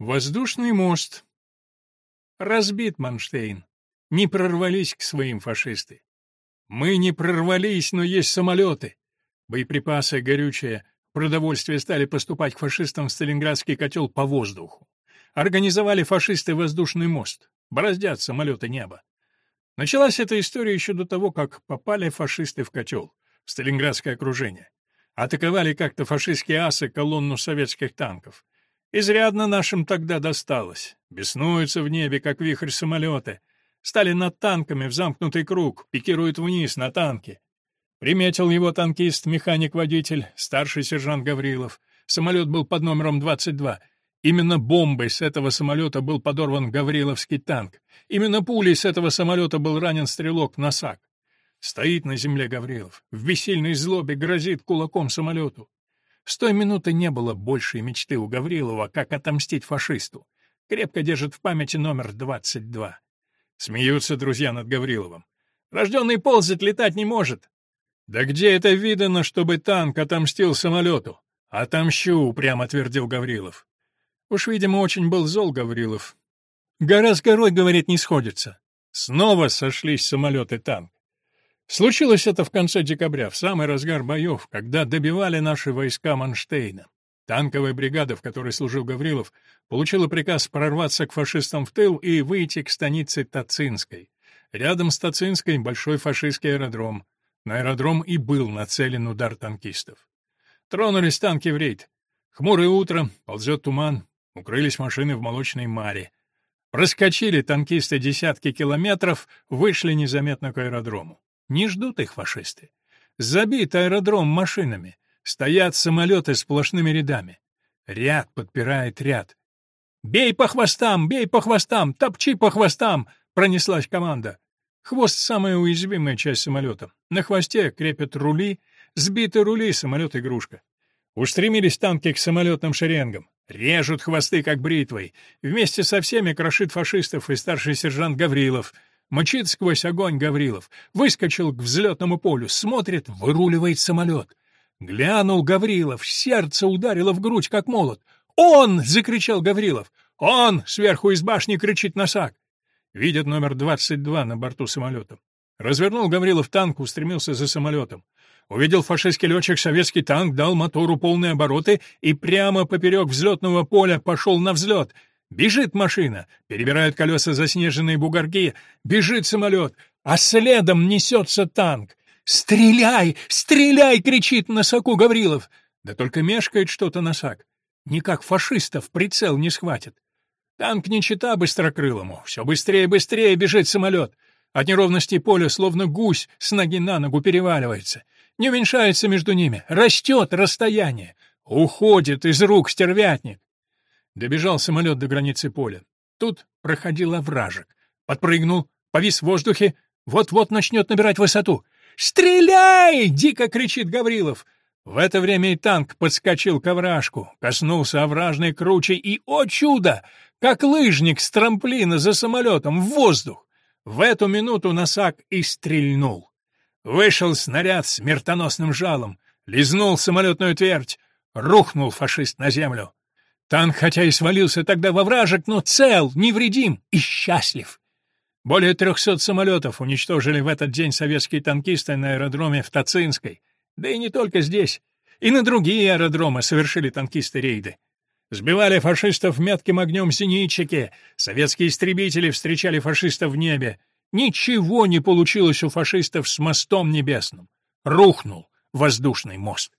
Воздушный мост. Разбит Манштейн. Не прорвались к своим фашисты. Мы не прорвались, но есть самолеты. Боеприпасы, горючее, продовольствие стали поступать к фашистам в Сталинградский котел по воздуху. Организовали фашисты воздушный мост. Бороздят самолеты неба. Началась эта история еще до того, как попали фашисты в котел, в Сталинградское окружение. Атаковали как-то фашистские асы колонну советских танков. Изрядно нашим тогда досталось. Беснуются в небе, как вихрь самолеты. Стали над танками в замкнутый круг, пикируют вниз на танки. Приметил его танкист, механик-водитель, старший сержант Гаврилов. Самолет был под номером 22. Именно бомбой с этого самолета был подорван Гавриловский танк. Именно пулей с этого самолета был ранен стрелок Носак. Стоит на земле Гаврилов, в бессильной злобе грозит кулаком самолету. С той минуты не было большей мечты у Гаврилова, как отомстить фашисту. Крепко держит в памяти номер 22. Смеются друзья над Гавриловым. Рожденный ползать летать не может. Да где это видано, чтобы танк отомстил самолету? Отомщу, прямо твердил Гаврилов. Уж, видимо, очень был зол Гаврилов. Гора с горой, говорит, не сходится. Снова сошлись самолет и танк. Случилось это в конце декабря, в самый разгар боев, когда добивали наши войска Манштейна. Танковая бригада, в которой служил Гаврилов, получила приказ прорваться к фашистам в тыл и выйти к станице Тацинской. Рядом с Тацинской большой фашистский аэродром. На аэродром и был нацелен удар танкистов. Тронулись танки в рейд. Хмурое утро, ползет туман, укрылись машины в молочной маре. Проскочили танкисты десятки километров, вышли незаметно к аэродрому. Не ждут их фашисты. Забит аэродром машинами. Стоят самолеты сплошными рядами. Ряд подпирает ряд. «Бей по хвостам! Бей по хвостам! Топчи по хвостам!» — пронеслась команда. Хвост — самая уязвимая часть самолета. На хвосте крепят рули, сбиты рули, самолет-игрушка. Устремились танки к самолетным шеренгам. Режут хвосты, как бритвой. Вместе со всеми крошит фашистов и старший сержант Гаврилов. Мчит сквозь огонь Гаврилов. Выскочил к взлетному полю, смотрит, выруливает самолет. Глянул Гаврилов, сердце ударило в грудь, как молот. «Он!» — закричал Гаврилов. «Он!» — сверху из башни кричит Носак. Видят номер 22 на борту самолета. Развернул Гаврилов танк, устремился за самолетом. Увидел фашистский летчик советский танк, дал мотору полные обороты и прямо поперек взлетного поля пошел на взлет. Бежит машина, перебирают колеса заснеженные бугорки, бежит самолет, а следом несется танк. «Стреляй! Стреляй!» — кричит Носаку Гаврилов. Да только мешкает что-то Носак. Никак фашистов прицел не схватит. Танк не чита быстрокрылому. Все быстрее и быстрее бежит самолет. От неровности поля словно гусь с ноги на ногу переваливается. Не уменьшается между ними. Растет расстояние. Уходит из рук стервятник. Добежал самолет до границы поля. Тут проходил овражек. Подпрыгнул, повис в воздухе. Вот-вот начнет набирать высоту. «Стреляй!» — дико кричит Гаврилов. В это время и танк подскочил к овражку, коснулся овражной кручи и, о чудо, как лыжник с трамплина за самолетом в воздух. В эту минуту Носак и стрельнул. Вышел снаряд с смертоносным жалом, лизнул самолетную твердь, рухнул фашист на землю. Танк хотя и свалился тогда во вражек, но цел, невредим и счастлив. Более трехсот самолетов уничтожили в этот день советские танкисты на аэродроме в Тацинской. Да и не только здесь. И на другие аэродромы совершили танкисты рейды. Сбивали фашистов метким огнем зенитчики, советские истребители встречали фашистов в небе. Ничего не получилось у фашистов с мостом небесным. Рухнул воздушный мост.